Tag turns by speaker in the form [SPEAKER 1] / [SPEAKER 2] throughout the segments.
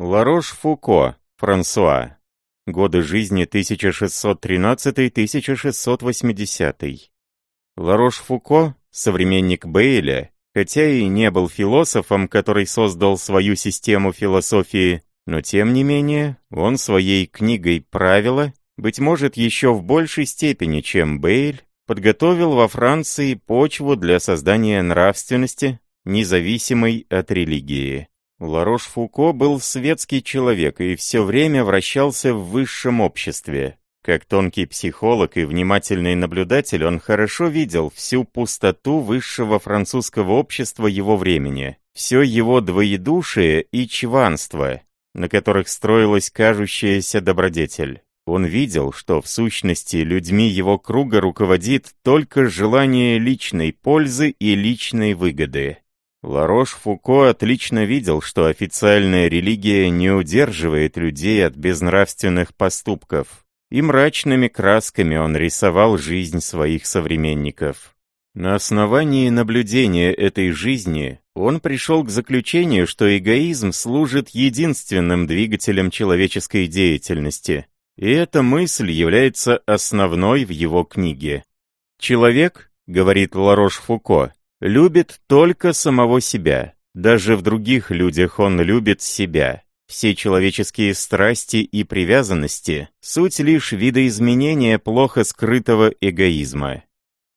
[SPEAKER 1] Ларош-Фуко, Франсуа. Годы жизни 1613-1680. Ларош-Фуко, современник Бейля, хотя и не был философом, который создал свою систему философии, но тем не менее он своей книгой «Правила», быть может, еще в большей степени, чем Бейль, подготовил во Франции почву для создания нравственности, независимой от религии. Ларош-Фуко был светский человек и все время вращался в высшем обществе. Как тонкий психолог и внимательный наблюдатель, он хорошо видел всю пустоту высшего французского общества его времени, все его двоедушие и чванство, на которых строилась кажущаяся добродетель. Он видел, что в сущности людьми его круга руководит только желание личной пользы и личной выгоды. Ларош-Фуко отлично видел, что официальная религия не удерживает людей от безнравственных поступков, и мрачными красками он рисовал жизнь своих современников. На основании наблюдения этой жизни он пришел к заключению, что эгоизм служит единственным двигателем человеческой деятельности, и эта мысль является основной в его книге. «Человек, — говорит Ларош-Фуко, любит только самого себя. Даже в других людях он любит себя. Все человеческие страсти и привязанности — суть лишь видоизменения плохо скрытого эгоизма.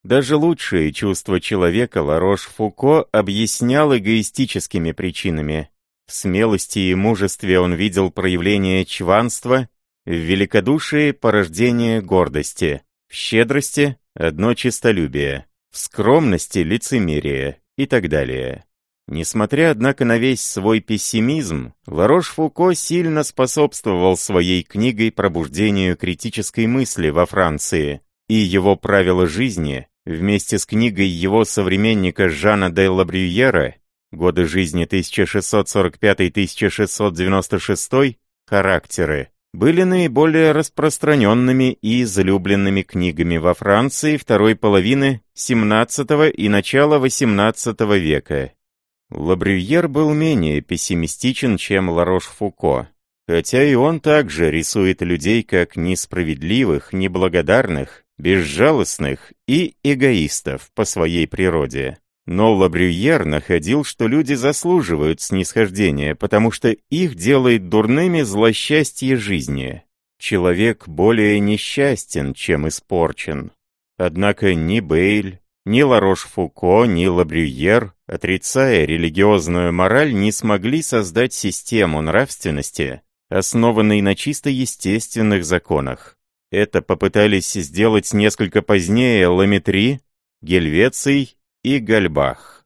[SPEAKER 1] Даже лучшие чувства человека Ларош-Фуко объяснял эгоистическими причинами. В смелости и мужестве он видел проявление чванства, в великодушии — порождение гордости, в щедрости — одно честолюбие в скромности, лицемерие и так далее. Несмотря, однако, на весь свой пессимизм, Ларош-Фуко сильно способствовал своей книгой пробуждению критической мысли во Франции, и его правила жизни, вместе с книгой его современника Жана де Лабрюера «Годы жизни 1645-1696. Характеры», были наиболее распространенными и излюбленными книгами во Франции второй половины XVII и начала XVIII века. Лабрюер был менее пессимистичен, чем Ларош-Фуко, хотя и он также рисует людей как несправедливых, неблагодарных, безжалостных и эгоистов по своей природе. Но Лабрюер находил, что люди заслуживают снисхождения, потому что их делает дурными злосчастье жизни. Человек более несчастен, чем испорчен. Однако ни Бейль, ни Ларош-Фуко, ни Лабрюер, отрицая религиозную мораль, не смогли создать систему нравственности, основанной на чисто естественных законах. Это попытались сделать несколько позднее Ламетри, Гельвеций и Гальбах.